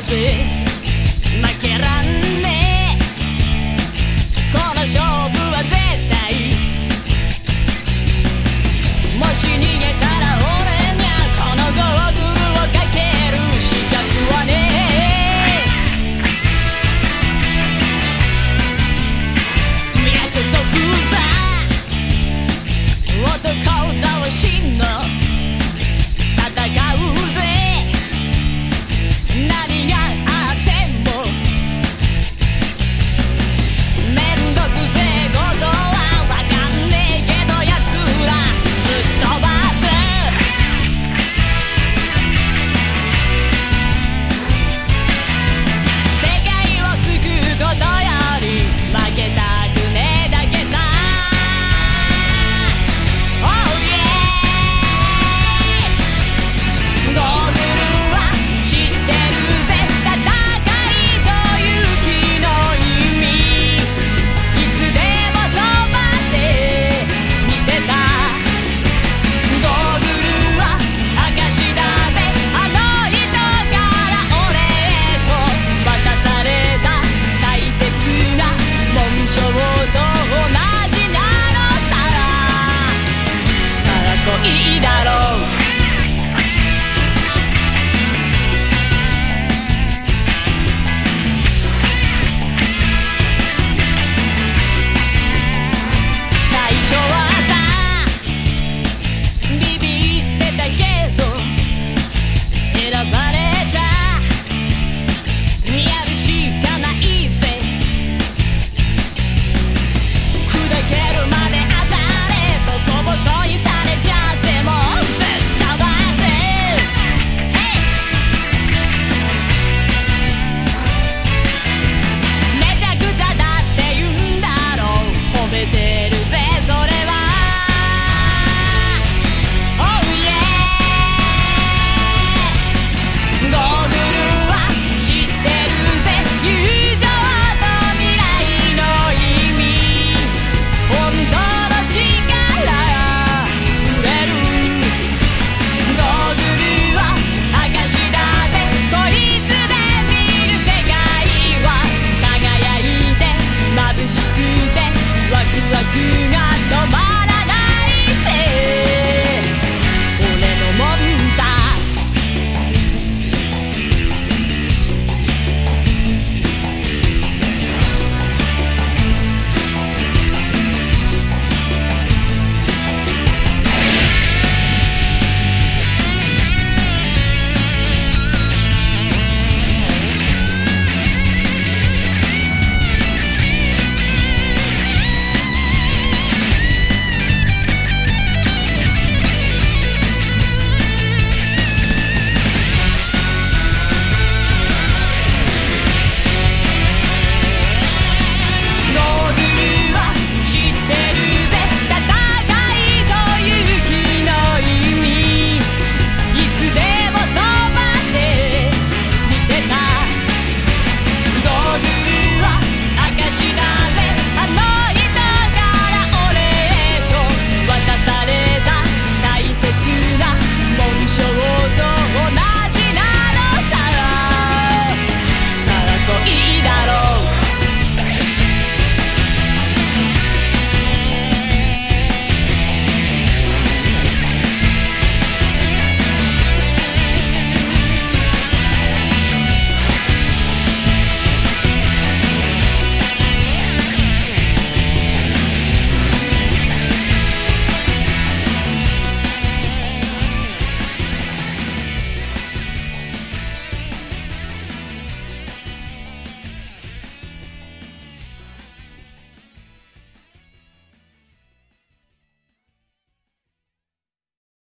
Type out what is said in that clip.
music